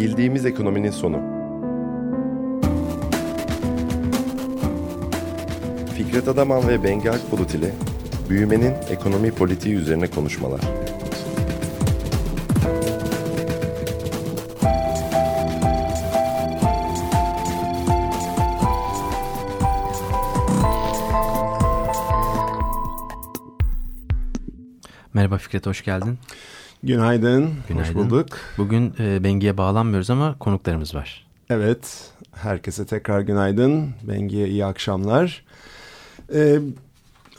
Bildiğimiz ekonominin sonu. Fikret Adaman ve Bengi Akbulut ile büyümenin ekonomi politiği üzerine konuşmalar. Merhaba Fikret, hoş geldin. Günaydın, Günaydın. hoş bulduk. Bugün e, Bengi'ye bağlanmıyoruz ama konuklarımız var. Evet, herkese tekrar günaydın. Bengi'ye iyi akşamlar. Ee,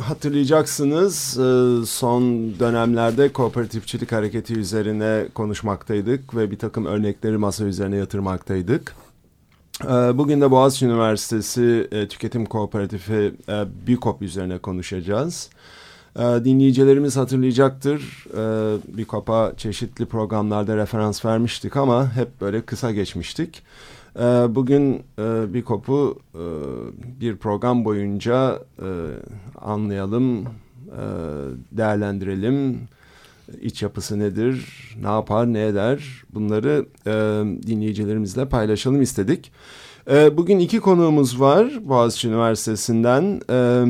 hatırlayacaksınız e, son dönemlerde kooperatifçilik hareketi üzerine konuşmaktaydık ve bir takım örnekleri masa üzerine yatırmaktaydık. Ee, Bugün de Boğaziçi Üniversitesi e, Tüketim Kooperatifi e, BİKOP üzerine konuşacağız. Ee, Dinleyicilerimiz hatırlayacaktır. Ee, BİKOP'a çeşitli programlarda referans vermiştik ama hep böyle kısa geçmiştik. Ee, Bugün e, BİKOP'u e, bir program boyunca e, anlayalım, değerlendirelim. İç yapısı nedir, ne yapar, ne eder bunları dinleyicilerimizle paylaşalım istedik. Bugün iki konuğumuz var Boğaziçi Üniversitesi'nden. E,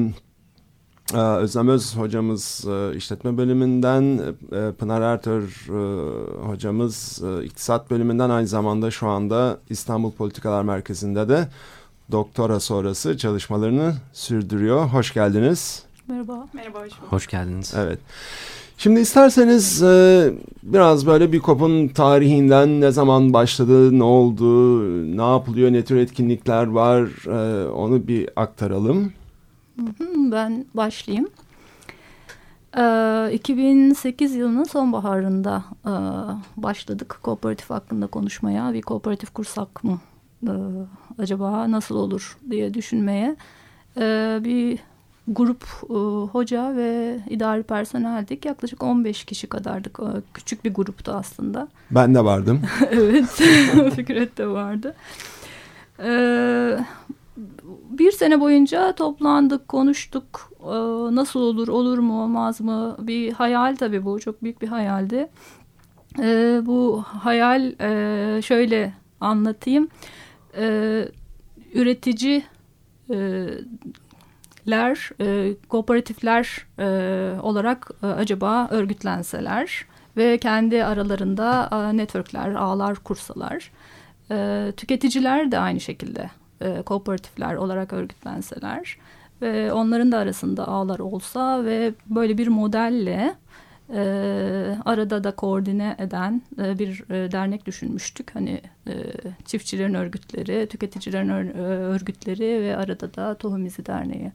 Özlem Öz hocamız e, işletme bölümünden, e, Pınar Ertör e, hocamız iktisat bölümünden aynı zamanda şu anda İstanbul Politikalar Merkezi'nde de doktora sonrası çalışmalarını sürdürüyor. Hoş geldiniz. Merhaba. Merhaba, hoş bulduk. Hoş geldiniz. Evet. Şimdi isterseniz e, biraz böyle bir kopun tarihinden ne zaman başladı, ne oldu, ne yapılıyor, ne tür etkinlikler var e, onu bir aktaralım. Hı hı, Ben başlayayım. Ee, 2008 yılının sonbaharında e, başladık kooperatif hakkında konuşmaya. Bir kooperatif kursak mı? Ee, acaba nasıl olur diye düşünmeye. Ee, bir grup e, hoca ve idari personeldik. Yaklaşık 15 kişi kadardık. Ee, Küçük bir gruptu aslında. Ben de vardım. evet, Fikret de vardı. Ee, bir sene boyunca toplandık, konuştuk. Ee, nasıl olur, olur mu, olmaz mı? Bir hayal tabii bu, çok büyük bir hayaldi. Ee, bu hayal e, şöyle anlatayım. Ee, üretici e, ler, e, kooperatifler e, olarak e, acaba örgütlenseler ve kendi aralarında e, networkler, ağlar kursalar. E, tüketiciler de aynı şekilde e, kooperatifler olarak örgütlenseler ve onların da arasında ağlar olsa ve böyle bir modelle e, arada da koordine eden e, bir e, dernek düşünmüştük. Hani e, çiftçilerin örgütleri, tüketicilerin ör- e, örgütleri ve arada da Tohum İzi Derneği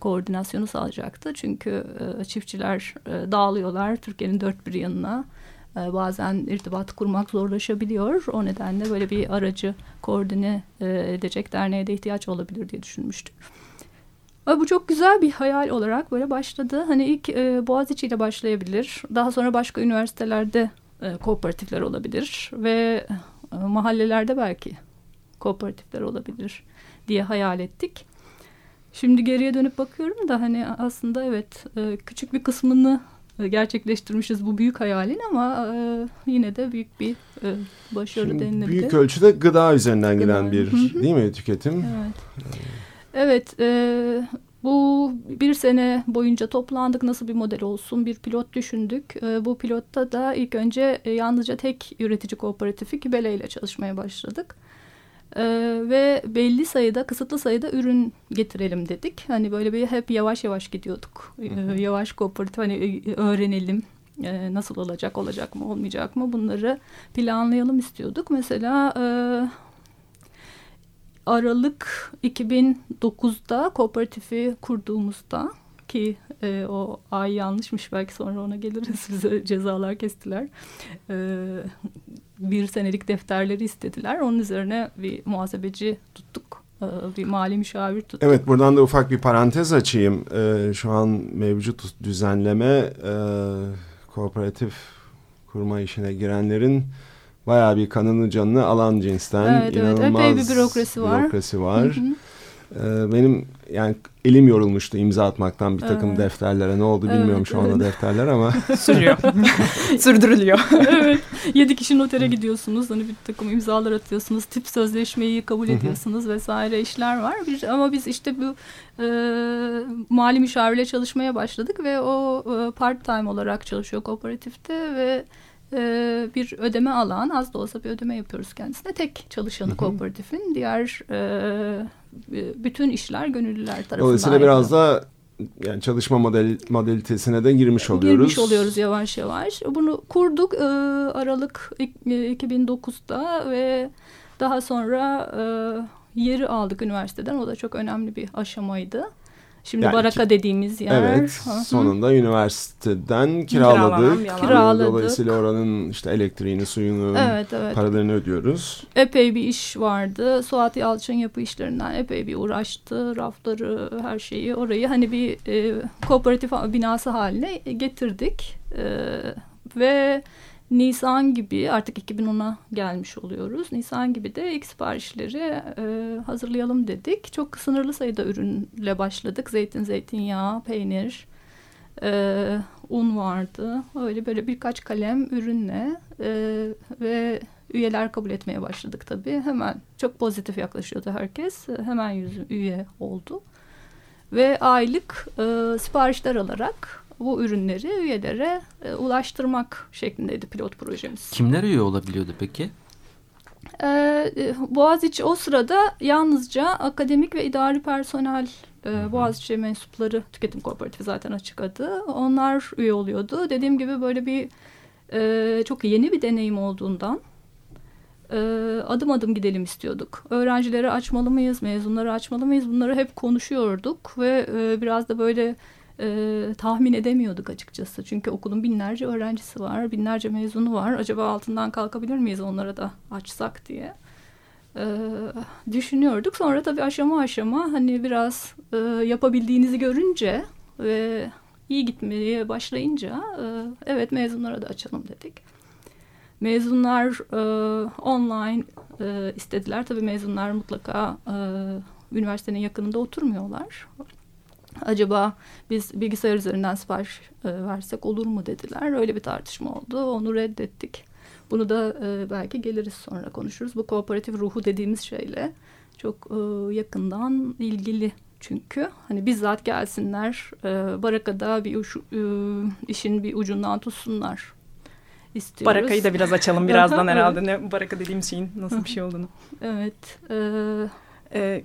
koordinasyonu sağlayacaktı. Çünkü e, çiftçiler e, dağılıyorlar Türkiye'nin dört bir yanına. E, bazen irtibat kurmak zorlaşabiliyor. O nedenle böyle bir aracı koordine e, edecek derneğe de ihtiyaç olabilir diye düşünmüştük. Ve bu çok güzel bir hayal olarak böyle başladı. Hani ilk e, Boğaziçi ile başlayabilir. Daha sonra başka üniversitelerde kooperatifler olabilir. Ve mahallelerde belki kooperatifler olabilir diye hayal ettik. Şimdi geriye dönüp bakıyorum da hani aslında evet küçük bir kısmını gerçekleştirmişiz bu büyük hayalin ama e, yine de büyük bir e, başarı Şimdi denilebilir. büyük ölçüde gıda üzerinden Gıda. giden bir Hı hı. değil mi tüketim? Evet. Evet, e, bu bir sene boyunca toplandık nasıl bir model olsun bir pilot düşündük. E, bu pilotta da ilk önce e, yalnızca tek üretici kooperatifi Kibele ile çalışmaya başladık. E, ve belli sayıda, kısıtlı sayıda ürün getirelim dedik. Hani böyle bir hep yavaş yavaş gidiyorduk. E, yavaş kooperatif hani e, öğrenelim. E, nasıl olacak, olacak mı, olmayacak mı bunları planlayalım istiyorduk. Mesela e, Aralık 2009'da kooperatifi kurduğumuzda ki e, o ay yanlışmış belki sonra ona geliriz bize cezalar kestiler. E, bir senelik defterleri istediler. Onun üzerine bir muhasebeci tuttuk. E, bir mali müşavir tuttuk. Evet buradan da ufak bir parantez açayım. Ee, şu an mevcut düzenleme e, kooperatif kurma işine girenlerin bayağı bir kanını canını alan cinsten Evet, evet. Epey inanılmaz bir bürokrasi var. bürokrasi var. Hı hı. Ee, benim yani elim yorulmuştu imza atmaktan bir takım Evet. defterlere. Ne oldu bilmiyorum Evet, şu anda evet. defterler ama. Sürüyor. Sürdürülüyor. evet. Yedi kişi notere gidiyorsunuz. Hani bir takım imzalar atıyorsunuz. Tip sözleşmeyi kabul ediyorsunuz vesaire işler var. Bir, ama biz işte bu e, mali müşavirle çalışmaya başladık ve o e, part time olarak çalışıyor kooperatifte ve e, bir ödeme alan az da olsa bir ödeme yapıyoruz kendisine. Tek çalışanı kooperatifin diğer e, bütün işler gönüllüler tarafından. Dolayısıyla biraz da yani çalışma model modalitesine de girmiş oluyoruz. Girmiş oluyoruz yavaş yavaş. Bunu kurduk e, Aralık ik- e, 2009'da ve daha sonra e, yeri aldık üniversiteden. O da çok önemli bir aşamaydı. Şimdi Yani Baraka ki- dediğimiz yer. Evet, Hı hı. sonunda üniversiteden kiraladık. bir alan. Kiraladık. Dolayısıyla oranın işte elektriğini, suyunu, Evet evet. paralarını ödüyoruz. Epey bir iş vardı. Suat Yalçın yapı işlerinden epey bir uğraştı. Rafları, her şeyi orayı hani bir e, kooperatif binası haline getirdik. E, ve Nisan gibi artık 2010'a gelmiş oluyoruz. Nisan gibi de ilk siparişleri e, hazırlayalım dedik. Çok sınırlı sayıda ürünle başladık. Zeytin, zeytinyağı, peynir, e, un vardı. Öyle böyle birkaç kalem ürünle e, ve üyeler kabul etmeye başladık tabii. Hemen çok pozitif yaklaşıyordu herkes. Hemen yüz üye oldu. Ve aylık e, siparişler alarak bu ürünleri üyelere e, ulaştırmak şeklindeydi pilot projemiz. Kimler üye olabiliyordu peki? Ee, Boğaziçi o sırada yalnızca akademik ve idari personel e, Boğaziçi mensupları tüketim kooperatifi zaten açık adı. Onlar üye oluyordu. Dediğim gibi böyle bir e, çok yeni bir deneyim olduğundan e, adım adım gidelim istiyorduk. Öğrencileri açmalı mıyız, mezunları açmalı mıyız bunları hep konuşuyorduk ve e, biraz da böyle e, tahmin edemiyorduk açıkçası. Çünkü okulun binlerce öğrencisi var, binlerce mezunu var. Acaba altından kalkabilir miyiz onlara da açsak diye e, düşünüyorduk. Sonra tabii aşama aşama hani biraz e, yapabildiğinizi görünce ve iyi gitmeye başlayınca e, evet mezunlara da açalım dedik. Mezunlar e, online e, istediler. Tabii mezunlar mutlaka e, üniversitenin yakınında oturmuyorlar. Acaba biz bilgisayar üzerinden sipariş e, versek olur mu dediler. Öyle bir tartışma oldu. Onu reddettik. Bunu da e, belki geliriz sonra konuşuruz. Bu kooperatif ruhu dediğimiz şeyle çok e, yakından ilgili çünkü. Hani bizzat gelsinler e, Baraka'da bir uç, e, işin bir ucundan tutsunlar istiyoruz. Barakayı da biraz açalım birazdan Evet. herhalde. Ne baraka dediğim şeyin nasıl bir şey olduğunu. Evet. E, Ee,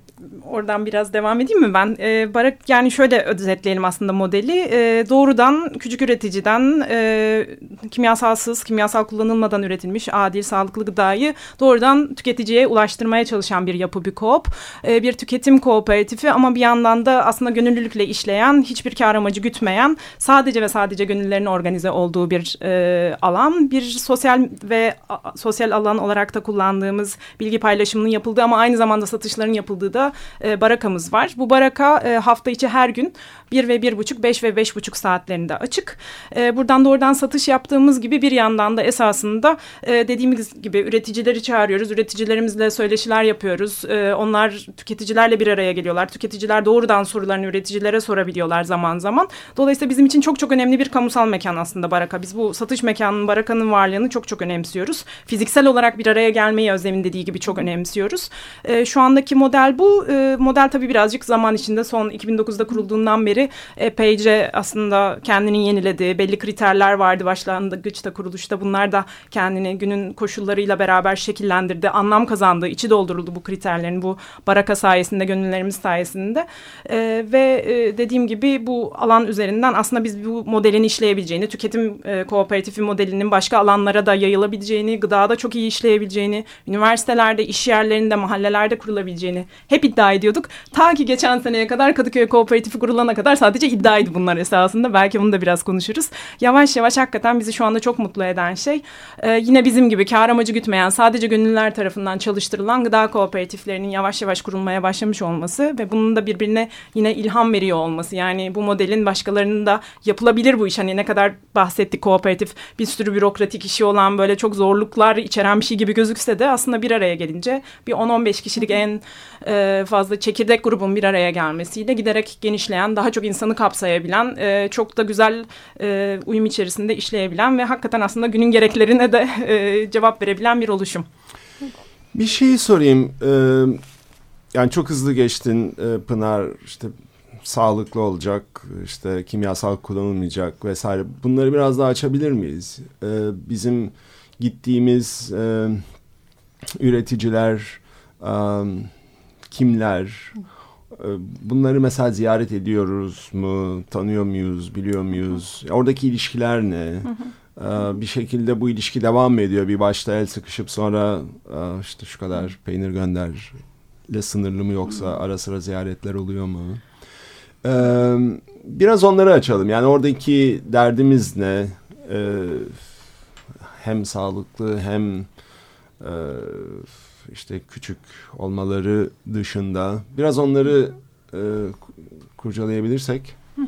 oradan biraz devam edeyim mi ben? Ee, barak yani şöyle özetleyelim aslında modeli. Ee, doğrudan küçük üreticiden e, kimyasalsız, kimyasal kullanılmadan üretilmiş adil, sağlıklı gıdayı doğrudan tüketiciye ulaştırmaya çalışan bir yapı bir koop. Ee, bir tüketim kooperatifi ama bir yandan da aslında gönüllülükle işleyen, hiçbir kar amacı gütmeyen, sadece ve sadece gönüllülerin organize olduğu bir e, alan. Bir sosyal ve a, sosyal alan olarak da kullandığımız bilgi paylaşımının yapıldığı ama aynı zamanda satışların yapıldığı da e, barakamız var. Bu baraka e, hafta içi her gün 1 ve 1,5, 5 ve 5,5 saatlerinde açık. E, buradan doğrudan satış yaptığımız gibi bir yandan da esasında e, dediğimiz gibi üreticileri çağırıyoruz. Üreticilerimizle söyleşiler yapıyoruz. E, onlar tüketicilerle bir araya geliyorlar. Tüketiciler doğrudan sorularını üreticilere sorabiliyorlar zaman zaman. Dolayısıyla bizim için çok çok önemli bir kamusal mekan aslında baraka. Biz bu satış mekanının, barakanın varlığını çok çok önemsiyoruz. Fiziksel olarak bir araya gelmeyi Özlem'in dediği gibi çok önemsiyoruz. E, şu andaki model bu. E, model tabii birazcık zaman içinde son 2009'da kurulduğundan beri epeyce aslında kendini yeniledi. Belli kriterler vardı başlangıçta kuruluşta. Bunlar da kendini günün koşullarıyla beraber şekillendirdi. Anlam kazandı. içi dolduruldu bu kriterlerin. Bu baraka sayesinde, gönüllerimiz sayesinde. E, ve e, dediğim gibi bu alan üzerinden aslında biz bu modelin işleyebileceğini, tüketim e, kooperatifi modelinin başka alanlara da yayılabileceğini, gıdada çok iyi işleyebileceğini, üniversitelerde, iş yerlerinde, mahallelerde kurulabileceğini hep iddia ediyorduk. Ta ki geçen seneye kadar Kadıköy Kooperatifi kurulana kadar sadece iddiaydı bunlar esasında. Belki bunu da biraz konuşuruz. Yavaş yavaş hakikaten bizi şu anda çok mutlu eden şey e, yine bizim gibi kar amacı gütmeyen sadece gönüllüler tarafından çalıştırılan gıda kooperatiflerinin yavaş yavaş kurulmaya başlamış olması ve bunun da birbirine yine ilham veriyor olması. Yani bu modelin başkalarının da yapılabilir bu iş. Hani ne kadar bahsettik kooperatif bir sürü bürokratik işi olan böyle çok zorluklar içeren bir şey gibi gözükse de aslında bir araya gelince bir 10-15 kişilik en e, fazla çekirdek grubun bir araya gelmesiyle giderek genişleyen, daha çok insanı kapsayabilen, e, çok da güzel e, uyum içerisinde işleyebilen ve hakikaten aslında günün gereklerine de cevap verebilen bir oluşum. Bir şey sorayım. Yani çok hızlı geçtin Pınar. İşte sağlıklı olacak, işte kimyasal kullanılmayacak vesaire. Bunları biraz daha açabilir miyiz? Bizim gittiğimiz üreticiler kimler? E, bunları mesela ziyaret ediyoruz mu? Tanıyor muyuz? Biliyor muyuz? Oradaki ilişkiler ne? Ee, bir şekilde bu ilişki devam mı ediyor? Bir başta el sıkışıp sonra işte şu kadar peynir gönderle sınırlı mı yoksa ara sıra ziyaretler oluyor mu? Ee, biraz onları açalım. Yani oradaki derdimiz ne? Ee, hem sağlıklı hem e, işte küçük olmaları dışında biraz onları e, kurcalayabilirsek. Hı hı.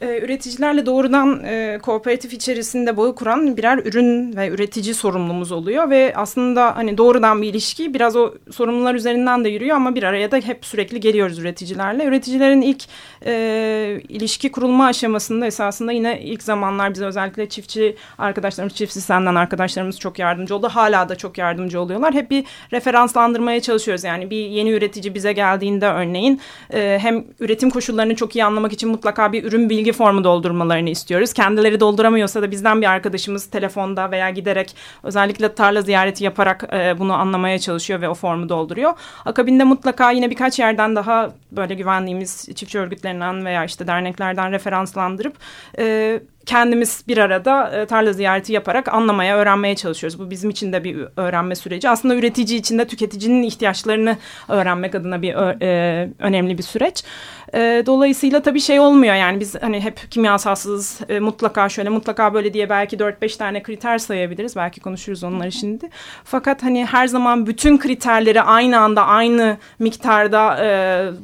E, üreticilerle doğrudan e, kooperatif içerisinde bağı kuran birer ürün ve üretici sorumlumuz oluyor ve aslında hani doğrudan bir ilişki biraz o sorumlular üzerinden de yürüyor ama bir araya da hep sürekli geliyoruz üreticilerle. Üreticilerin ilk e, ilişki kurulma aşamasında esasında yine ilk zamanlar bize özellikle çiftçi arkadaşlarımız, çiftçi senden arkadaşlarımız çok yardımcı oldu. Hala da çok yardımcı oluyorlar. Hep bir referanslandırmaya çalışıyoruz. Yani bir yeni üretici bize geldiğinde örneğin e, hem üretim koşullarını çok iyi anlamak için mutlaka bir ürün bilgi formu doldurmalarını istiyoruz. Kendileri dolduramıyorsa da bizden bir arkadaşımız telefonda veya giderek özellikle tarla ziyareti yaparak e, bunu anlamaya çalışıyor ve o formu dolduruyor. Akabinde mutlaka yine birkaç yerden daha böyle güvendiğimiz çiftçi örgütlerinden veya işte derneklerden referanslandırıp e, kendimiz bir arada e, tarla ziyareti yaparak anlamaya, öğrenmeye çalışıyoruz. Bu bizim için de bir öğrenme süreci. Aslında üretici için de tüketicinin ihtiyaçlarını öğrenmek adına bir e, önemli bir süreç. E, dolayısıyla tabii şey olmuyor yani biz hani hep kimyasalsız mutlaka şöyle mutlaka böyle diye belki 4-5 tane kriter sayabiliriz. Belki konuşuruz onları şimdi. Fakat hani her zaman bütün kriterleri aynı anda aynı miktarda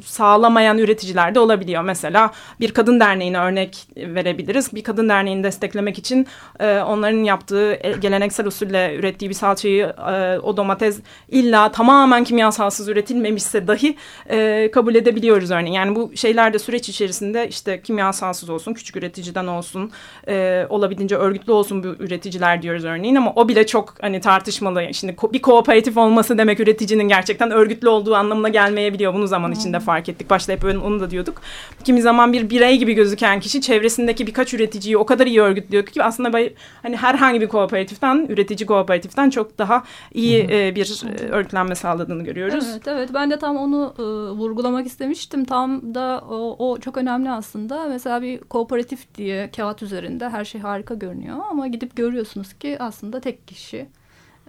sağlamayan üreticiler de olabiliyor. Mesela bir kadın derneğine örnek verebiliriz. Bir kadın derneğini desteklemek için e, onların yaptığı e, geleneksel usulle ürettiği bir salçayı e, o domates illa tamamen kimyasalsız üretilmemişse dahi e, kabul edebiliyoruz örneğin. Yani bu şeyler de süreç içerisinde işte kimyasalsız olsun, küçük üreticiden olsun, e, olabildiğince örgütlü olsun bu üreticiler diyoruz örneğin ama o bile çok hani tartışmalı. Şimdi bir kooperatif olması demek üreticinin gerçekten örgütlü olduğu anlamına gelmeyebiliyor. Bunu zaman içinde fark ettik. Başta hep onu da diyorduk. Kimi zaman bir birey gibi gözüken kişi çevresindeki birkaç üreticiyi o kadar iyi örgütlüyor ki aslında hani herhangi bir kooperatiften, üretici kooperatiften çok daha iyi e, bir e, örgütlenme sağladığını görüyoruz. Evet, evet. Ben de tam onu e, vurgulamak istemiştim. Tam da o, o çok önemli aslında. Mesela bir kooperatif diye kağıt üzerinde her şey harika görünüyor ama gidip görüyorsunuz ki aslında tek kişi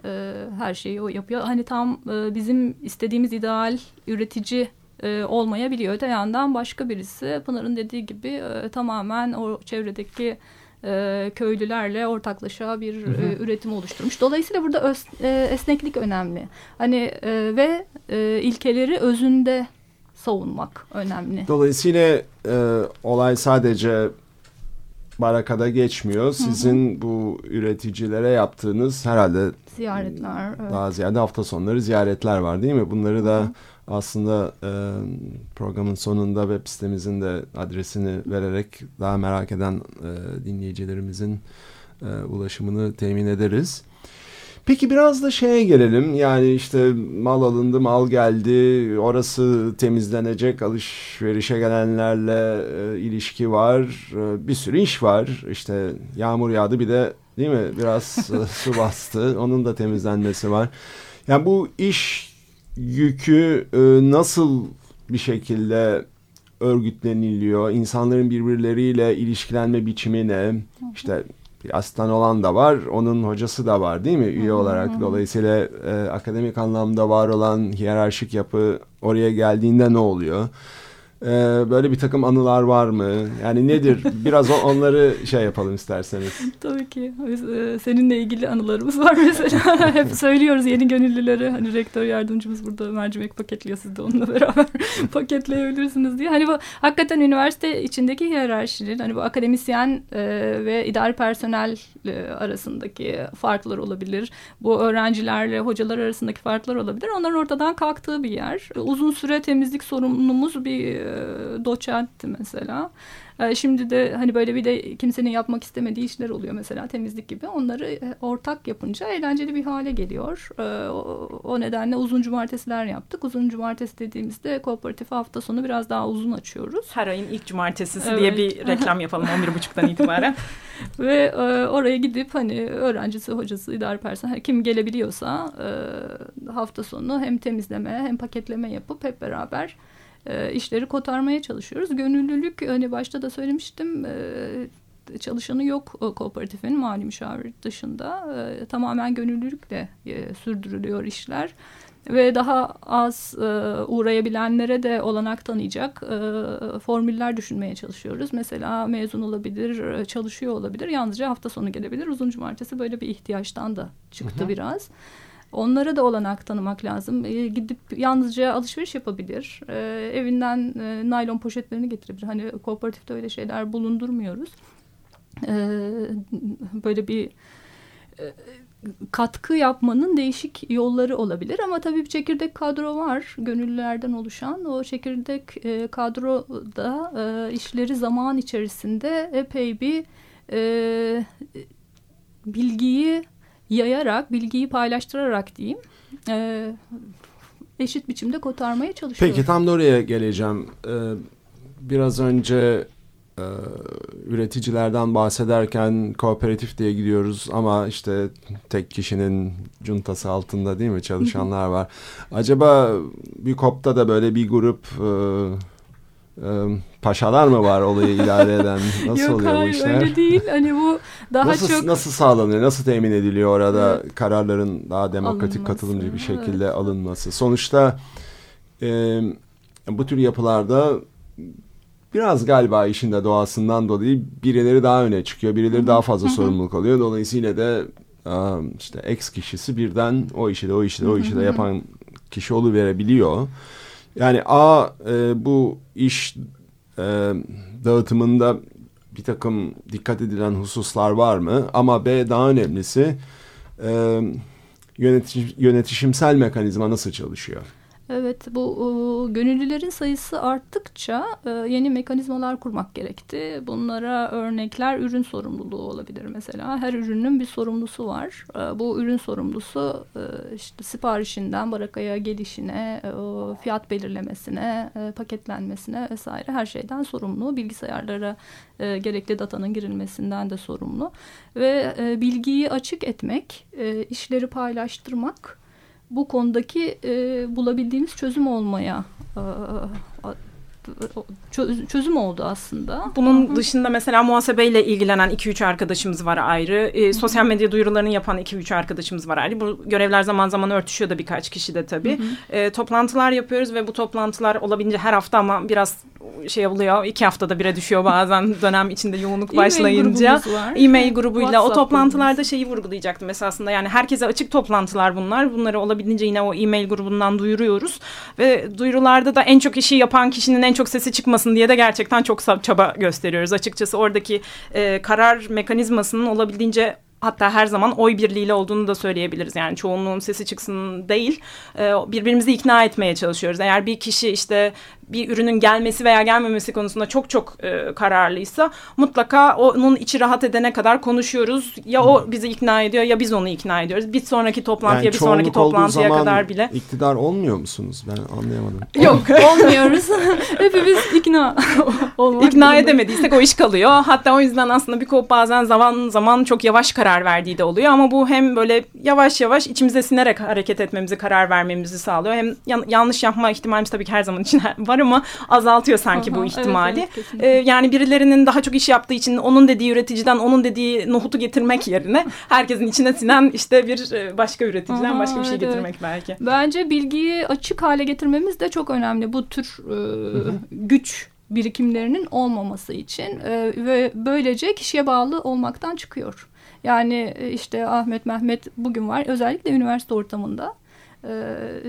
e, her şeyi o yapıyor. Hani tam e, bizim istediğimiz ideal üretici e, olmayabiliyor. Öte yandan başka birisi Pınar'ın dediği gibi e, tamamen o çevredeki e, köylülerle ortaklaşa bir hı hı. E, üretim oluşturmuş. Dolayısıyla burada öz, e, esneklik önemli. Hani e, ve e, ilkeleri özünde savunmak önemli. Dolayısıyla e, olay sadece barakada geçmiyor. Sizin hı hı. bu üreticilere yaptığınız herhalde ziyaretler. Evet. Daha ziyade hafta sonları ziyaretler var değil mi? Bunları da hı. Aslında e, programın sonunda web sitemizin de adresini vererek daha merak eden e, dinleyicilerimizin e, ulaşımını temin ederiz. Peki biraz da şeye gelelim. Yani işte mal alındı, mal geldi. Orası temizlenecek. Alışverişe gelenlerle e, ilişki var. E, bir sürü iş var. İşte yağmur yağdı bir de değil mi? Biraz e, su bastı. Onun da temizlenmesi var. Yani bu iş yükü e, nasıl bir şekilde örgütleniliyor? İnsanların birbirleriyle ilişkilenme biçimi ne? İşte asistan olan da var, onun hocası da var değil mi üye olarak? Dolayısıyla e, akademik anlamda var olan hiyerarşik yapı oraya geldiğinde ne oluyor? Ee, böyle bir takım anılar var mı? Yani nedir? Biraz onları şey yapalım isterseniz. Tabii ki. Biz, e, seninle ilgili anılarımız var mesela. Hep söylüyoruz yeni gönüllülere. Hani rektör yardımcımız burada mercimek paketliyor. Siz de onunla beraber paketleyebilirsiniz diye. Hani bu hakikaten üniversite içindeki hiyerarşinin hani bu akademisyen e, ve idari personel e, arasındaki farklar olabilir. Bu öğrencilerle hocalar arasındaki farklar olabilir. Onların ortadan kalktığı bir yer. Uzun süre temizlik sorumlumuz bir doçentti mesela. E, şimdi de hani böyle bir de kimsenin yapmak istemediği işler oluyor mesela temizlik gibi. Onları e, ortak yapınca eğlenceli bir hale geliyor. E, o, nedenle uzun cumartesiler yaptık. Uzun cumartesi dediğimizde kooperatif hafta sonu biraz daha uzun açıyoruz. Her ayın ilk cumartesisi Evet. diye bir reklam yapalım 11.30'dan itibaren. Ve e, oraya gidip hani öğrencisi, hocası, idare personel kim gelebiliyorsa e, hafta sonu hem temizleme hem paketleme yapıp hep beraber e, işleri kotarmaya çalışıyoruz. Gönüllülük hani başta da söylemiştim e, çalışanı yok o kooperatifin mali müşavir dışında. E, tamamen gönüllülükle e, sürdürülüyor işler ve daha az e, uğrayabilenlere de olanak tanıyacak e, formüller düşünmeye çalışıyoruz. Mesela mezun olabilir, e, çalışıyor olabilir, yalnızca hafta sonu gelebilir. Uzun cumartesi böyle bir ihtiyaçtan da çıktı biraz. Onlara da olanak tanımak lazım. E, gidip yalnızca alışveriş yapabilir. E, evinden e, naylon poşetlerini getirebilir. Hani kooperatifte öyle şeyler bulundurmuyoruz. E, böyle bir e, katkı yapmanın değişik yolları olabilir ama tabii bir çekirdek kadro var gönüllülerden oluşan o çekirdek e, kadroda e, işleri zaman içerisinde epey bir e, bilgiyi yayarak bilgiyi paylaştırarak diyeyim e, eşit biçimde kotarmaya çalışıyor. Peki tam da oraya geleceğim. Ee, biraz önce e, üreticilerden bahsederken kooperatif diye gidiyoruz ama işte tek kişinin cuntası altında değil mi çalışanlar var. Acaba bir kopta da böyle bir grup e, paşalar mı var olayı idare eden? Nasıl Yok oluyor bu hayır işler? öyle değil. Hani bu daha nasıl, çok nasıl sağlanıyor? Nasıl temin ediliyor orada Evet. kararların daha demokratik Alınması, katılımcı bir şekilde evet. alınması? Sonuçta e, bu tür yapılarda biraz galiba işin de doğasından dolayı birileri daha öne çıkıyor. Birileri daha fazla sorumluluk alıyor. Dolayısıyla da işte X kişisi birden o işi de o işi de o işi de yapan kişi oluverebiliyor. Yani A e, bu iş e, dağıtımında bir takım dikkat edilen hususlar var mı? Ama B daha önemlisi e, yönetiş, yönetişimsel mekanizma nasıl çalışıyor? Evet bu e, gönüllülerin sayısı arttıkça e, yeni mekanizmalar kurmak gerekti. Bunlara örnekler ürün sorumluluğu olabilir mesela. Her ürünün bir sorumlusu var. E, bu ürün sorumlusu e, işte siparişinden barakaya gelişine, e, fiyat belirlemesine, e, paketlenmesine vesaire her şeyden sorumlu. Bilgisayarlara e, gerekli datanın girilmesinden de sorumlu. Ve e, bilgiyi açık etmek, e, işleri paylaştırmak bu konudaki e, bulabildiğimiz çözüm olmaya e, çözüm oldu aslında. Bunun dışında mesela muhasebeyle ilgilenen 2-3 arkadaşımız var ayrı. E, sosyal medya duyurularını yapan 2-3 arkadaşımız var ayrı. Bu görevler zaman zaman örtüşüyor da birkaç kişi de tabii. E, toplantılar yapıyoruz ve bu toplantılar olabildiğince her hafta ama biraz şey oluyor. iki haftada bire düşüyor bazen dönem içinde yoğunluk başlayınca. E-mail grubuyla o WhatsApp toplantılarda grubumuz. şeyi vurgulayacaktım esasında. Yani herkese açık toplantılar bunlar. Bunları olabildiğince yine o e-mail grubundan duyuruyoruz. Ve duyurularda da en çok işi yapan kişinin en çok sesi çıkmasın diye de gerçekten çok çaba gösteriyoruz. Açıkçası oradaki e, karar mekanizmasının olabildiğince hatta her zaman oy birliğiyle olduğunu da söyleyebiliriz. Yani çoğunluğun sesi çıksın değil, e, birbirimizi ikna etmeye çalışıyoruz. Eğer bir kişi işte bir ürünün gelmesi veya gelmemesi konusunda çok çok e, kararlıysa mutlaka onun içi rahat edene kadar konuşuyoruz. Ya o bizi ikna ediyor ya biz onu ikna ediyoruz. Bir sonraki toplantıya bir sonraki toplantıya zaman kadar bile. iktidar olmuyor musunuz? Ben anlayamadım. Yok. Olmuyoruz. Hepimiz ikna olmak İkna durumundayız. edemediysek o iş kalıyor. Hatta o yüzden aslında bir kop bazen zaman zaman çok yavaş karar karar verdiği de oluyor ama bu hem böyle yavaş yavaş içimize sinerek hareket etmemizi, karar vermemizi sağlıyor. Hem yan, yanlış yapma ihtimalimiz tabii ki her zaman için var ama azaltıyor sanki Aha, bu evet, ihtimali. evet, kesinlikle. Ee, yani birilerinin daha çok iş yaptığı için onun dediği üreticiden onun dediği nohutu getirmek yerine herkesin içine sinen işte bir e, başka üreticiden Aha, başka bir şey evet, getirmek belki. Bence bilgiyi açık hale getirmemiz de çok önemli. Bu tür e, güç birikimlerinin olmaması için e, ve böylece kişiye bağlı olmaktan çıkıyor. Yani e, işte Ahmet Mehmet bugün var özellikle üniversite ortamında e,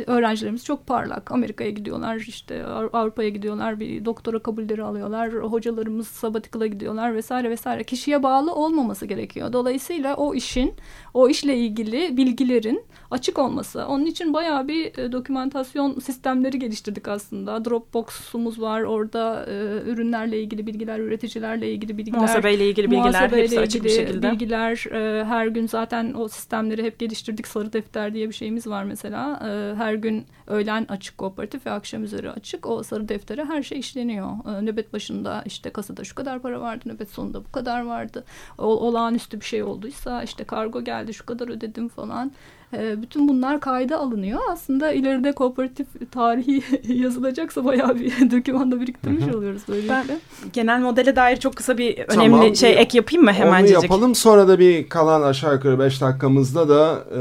öğrencilerimiz çok parlak. Amerika'ya gidiyorlar işte Av- Avrupa'ya gidiyorlar bir doktora kabulleri alıyorlar. Hocalarımız sabatikala gidiyorlar vesaire vesaire. Kişiye bağlı olmaması gerekiyor. Dolayısıyla o işin o işle ilgili bilgilerin açık olması. Onun için bayağı bir e, dokümantasyon sistemleri geliştirdik aslında. Dropbox'umuz var. Orada e, ürünlerle ilgili bilgiler, üreticilerle ilgili bilgiler. Muhasebeyle ilgili bilgiler muhasebeyle hepsi açık bir ilgili şekilde. Bilgiler e, her gün zaten o sistemleri hep geliştirdik. Sarı defter diye bir şeyimiz var mesela. E, her gün öğlen açık kooperatif ve akşam üzeri açık. O sarı deftere her şey işleniyor. E, nöbet başında işte kasada şu kadar para vardı. Nöbet sonunda bu kadar vardı. O, olağanüstü bir şey olduysa işte kargo geldi şu kadar ödedim falan. E, bütün bunlar kayda alınıyor. Aslında ileride kooperatif tarihi yazılacaksa bayağı bir dokümanda biriktirmiş oluyoruz böylelikle. Ben genel modele dair çok kısa bir Tamam, önemli şey ya- ek yapayım mı Onu hemencecik? yapalım sonra da bir kalan aşağı yukarı 5 dakikamızda da e,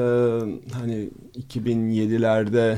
hani 2007'lerde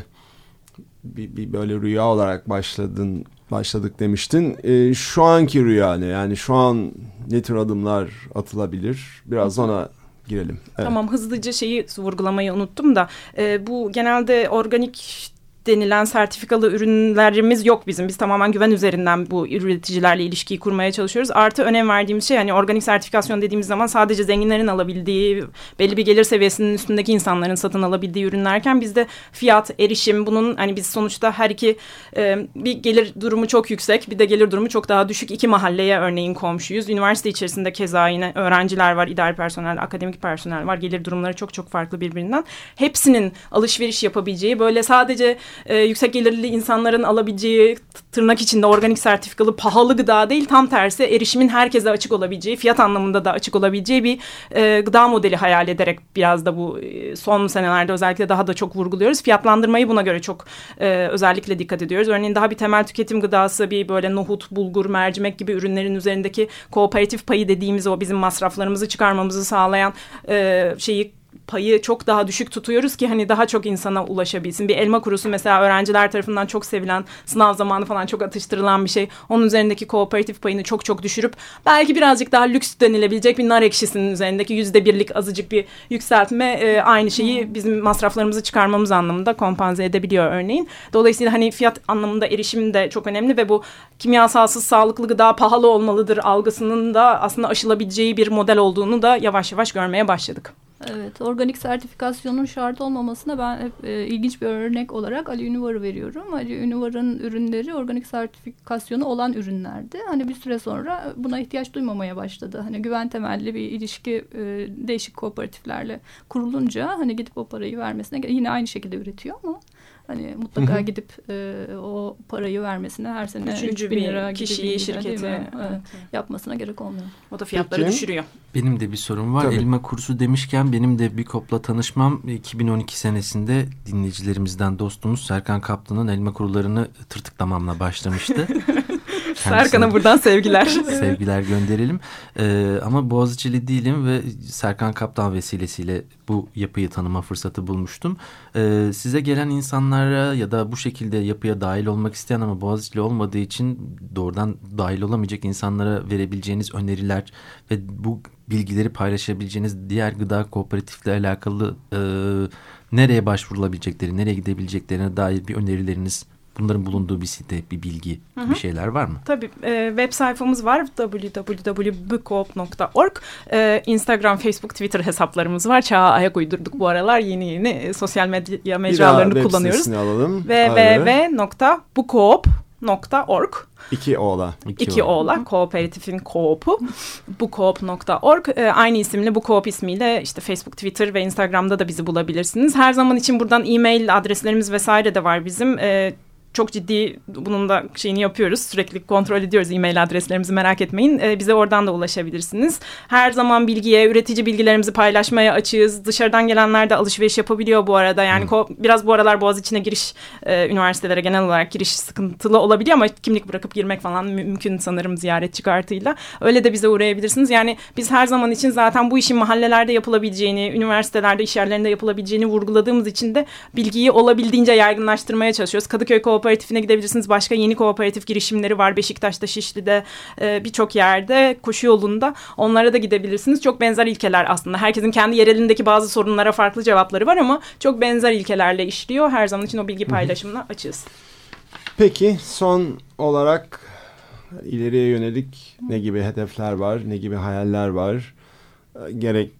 bir, bir böyle rüya olarak başladın başladık demiştin. E, şu anki rüya ne? Yani şu an ne tür adımlar atılabilir? Biraz ona girelim. Evet. Tamam hızlıca şeyi vurgulamayı unuttum da e, bu genelde organik denilen sertifikalı ürünlerimiz yok bizim. Biz tamamen güven üzerinden bu üreticilerle ilişkiyi kurmaya çalışıyoruz. Artı önem verdiğimiz şey hani organik sertifikasyon dediğimiz zaman sadece zenginlerin alabildiği, belli bir gelir seviyesinin üstündeki insanların satın alabildiği ürünlerken bizde fiyat, erişim bunun hani biz sonuçta her iki e, bir gelir durumu çok yüksek, bir de gelir durumu çok daha düşük iki mahalleye örneğin komşuyuz. Üniversite içerisinde keza yine öğrenciler var, idari personel, akademik personel var. Gelir durumları çok çok farklı birbirinden. Hepsinin alışveriş yapabileceği böyle sadece e, yüksek gelirli insanların alabileceği tırnak içinde organik sertifikalı pahalı gıda değil tam tersi erişimin herkese açık olabileceği fiyat anlamında da açık olabileceği bir e, gıda modeli hayal ederek biraz da bu e, son senelerde özellikle daha da çok vurguluyoruz. Fiyatlandırmayı buna göre çok e, özellikle dikkat ediyoruz. Örneğin daha bir temel tüketim gıdası bir böyle nohut, bulgur, mercimek gibi ürünlerin üzerindeki kooperatif payı dediğimiz o bizim masraflarımızı çıkarmamızı sağlayan e, şeyi payı çok daha düşük tutuyoruz ki hani daha çok insana ulaşabilsin. Bir elma kurusu mesela öğrenciler tarafından çok sevilen, sınav zamanı falan çok atıştırılan bir şey. Onun üzerindeki kooperatif payını çok çok düşürüp belki birazcık daha lüks denilebilecek bir nar ekşisinin üzerindeki yüzde birlik azıcık bir yükseltme e, aynı şeyi bizim masraflarımızı çıkarmamız anlamında kompanze edebiliyor örneğin. Dolayısıyla hani fiyat anlamında erişim de çok önemli ve bu kimyasalsız sağlıklı gıda pahalı olmalıdır algısının da aslında aşılabileceği bir model olduğunu da yavaş yavaş görmeye başladık. Evet, organik sertifikasyonun şart olmamasına ben hep e, ilginç bir örnek olarak Ali Ünivar'ı veriyorum. Ali Ünivar'ın ürünleri organik sertifikasyonu olan ürünlerdi. Hani bir süre sonra buna ihtiyaç duymamaya başladı. Hani güven temelli bir ilişki e, değişik kooperatiflerle kurulunca hani gidip o parayı vermesine yine aynı şekilde üretiyor ama hani mutlaka Hı hı. gidip e, o parayı vermesine her sene Üçüncü 3 bin lira kişiyi, şirketi, evet, Evet, yapmasına gerek olmuyor. O da fiyatları Peki. düşürüyor. Benim de bir sorum var. Tabii. Elma kursu demişken benim de Bikop'la tanışmam 2012 senesinde dinleyicilerimizden dostumuz Serkan Kaplan'ın elma kurularını tırtıklamamla başlamıştı. Serkan'a buradan sevgiler. Sevgiler gönderelim. Ee, ama Boğaziçi'li değilim ve Serkan Kaptan vesilesiyle bu yapıyı tanıma fırsatı bulmuştum. Ee, size gelen insanlara ya da bu şekilde yapıya dahil olmak isteyen ama Boğaziçi'li olmadığı için doğrudan dahil olamayacak insanlara verebileceğiniz öneriler ve bu bilgileri paylaşabileceğiniz diğer gıda kooperatifle alakalı e, nereye başvurulabilecekleri, nereye gidebileceklerine dair bir önerileriniz bunların bulunduğu bir site, bir bilgi, bir şeyler var mı? Tabii e, web sayfamız var www.bukop.org e, Instagram, Facebook, Twitter hesaplarımız var. Çağa ayak uydurduk bu aralar yeni yeni e, sosyal medya Bir mecralarını web kullanıyoruz. alalım. www.bukop.org İki O'la. İki O'la kooperatifin koopu bukoop.org e, aynı isimli bu koop ismiyle işte Facebook, Twitter ve Instagram'da da bizi bulabilirsiniz. Her zaman için buradan e-mail adreslerimiz vesaire de var bizim. E, çok ciddi bunun da şeyini yapıyoruz. Sürekli kontrol ediyoruz e-mail adreslerimizi merak etmeyin. E, bize oradan da ulaşabilirsiniz. Her zaman bilgiye, üretici bilgilerimizi paylaşmaya açığız. Dışarıdan gelenler de alışveriş yapabiliyor bu arada. Yani ko- biraz bu aralar Boğaz içine giriş e, üniversitelere genel olarak giriş sıkıntılı olabiliyor ama kimlik bırakıp girmek falan mümkün sanırım ziyaretçi kartıyla. Öyle de bize uğrayabilirsiniz. Yani biz her zaman için zaten bu işin mahallelerde yapılabileceğini, üniversitelerde, iş yerlerinde yapılabileceğini vurguladığımız için de bilgiyi olabildiğince yaygınlaştırmaya çalışıyoruz. Kadıköy Kooperatifine gidebilirsiniz. Başka yeni kooperatif girişimleri var. Beşiktaş'ta, Şişli'de, e, birçok yerde, koşu yolunda. Onlara da gidebilirsiniz. Çok benzer ilkeler aslında. Herkesin kendi yerelindeki bazı sorunlara farklı cevapları var ama çok benzer ilkelerle işliyor. Her zaman için o bilgi paylaşımına açığız. Peki son olarak ileriye yönelik ne gibi hedefler var, ne gibi hayaller var? E, gerek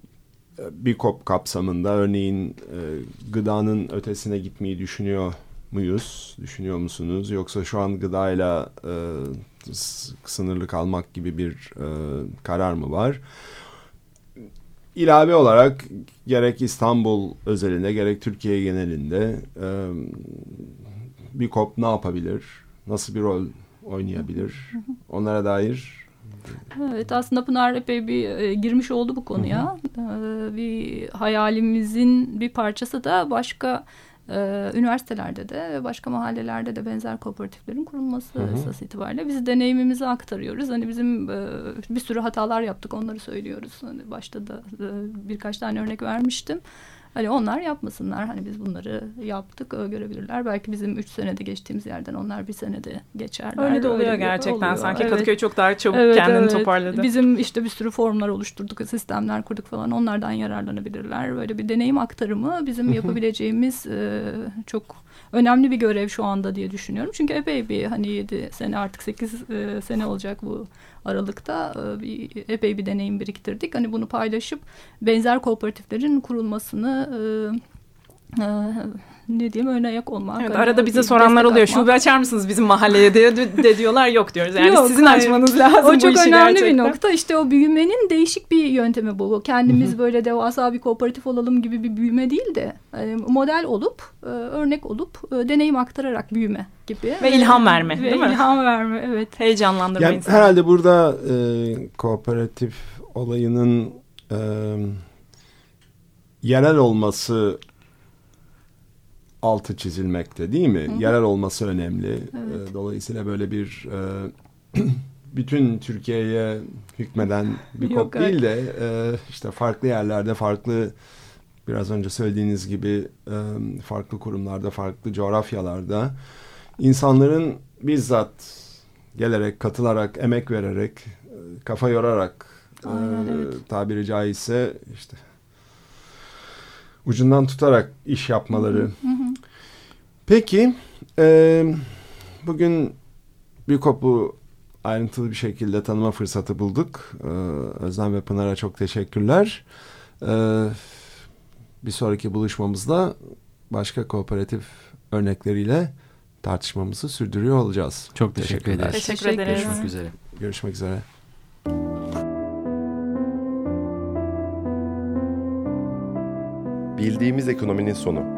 e, bir kop kapsamında örneğin e, gıdanın ötesine gitmeyi düşünüyor muyuz? Düşünüyor musunuz? Yoksa şu an gıdayla e, sınırlı kalmak gibi bir e, karar mı var? İlave olarak gerek İstanbul özelinde gerek Türkiye genelinde e, bir kop ne yapabilir? Nasıl bir rol oynayabilir? Onlara dair Evet aslında Pınar epey bir e, girmiş oldu bu konuya. E, bir hayalimizin bir parçası da başka e, üniversitelerde de ve başka mahallelerde de benzer kooperatiflerin kurulması Hı hı. esas itibariyle. Biz deneyimimizi aktarıyoruz. Hani bizim e, bir sürü hatalar yaptık onları söylüyoruz. Hani başta da e, birkaç tane örnek vermiştim. Hani onlar yapmasınlar. Hani biz bunları yaptık görebilirler. Belki bizim üç senede geçtiğimiz yerden onlar bir senede geçerler. Öyle de oluyor bir- gerçekten. oluyor. Sanki Evet. Kadıköy çok daha çabuk Evet, kendini evet. toparladı. Bizim işte bir sürü formlar oluşturduk, sistemler kurduk falan. Onlardan yararlanabilirler. Böyle bir deneyim aktarımı bizim yapabileceğimiz e, çok önemli bir görev şu anda diye düşünüyorum. Çünkü epey bir hani 7 sene artık 8 e, sene olacak bu aralıkta e, bir, epey bir deneyim biriktirdik. Hani bunu paylaşıp benzer kooperatiflerin kurulmasını e, e, ne diyeyim ön ayak olmak. Evet, hani arada bize soranlar oluyor. atmak. Şube açar mısınız bizim mahalleye diye de, de diyorlar yok diyoruz. Yani Yok, sizin hayır. açmanız lazım O bu çok işi önemli gerçekten. bir nokta. İşte o büyümenin değişik bir yöntemi bu. Kendimiz böyle devasa bir kooperatif olalım gibi bir büyüme değil de e, model olup, e, örnek olup, e, deneyim aktararak büyüme gibi. Ve ilham verme, Ve değil mi? ilham verme, evet. Heyecanlandırma Yani insanı. herhalde burada e, kooperatif olayının e, yerel olması altı çizilmekte değil mi? Yerel olması önemli. E, dolayısıyla böyle bir e, bütün Türkiye'ye hükmeden bir kop değil de e, işte farklı yerlerde farklı biraz önce söylediğiniz gibi e, farklı kurumlarda farklı coğrafyalarda insanların bizzat gelerek, katılarak, emek vererek, kafa yorarak Aynen, evet. tabiri caizse işte ucundan tutarak iş yapmaları. Peki e, bugün bir kopu ayrıntılı bir şekilde tanıma fırsatı bulduk. E, Özlem ve Pınar'a çok teşekkürler. E, bir sonraki buluşmamızda başka kooperatif örnekleriyle tartışmamızı sürdürüyor olacağız. Çok teşekkür Teşekkürler. ederiz. Teşekkür ederiz. Görüşmek üzere. Görüşmek üzere. Bildiğimiz ekonominin sonu.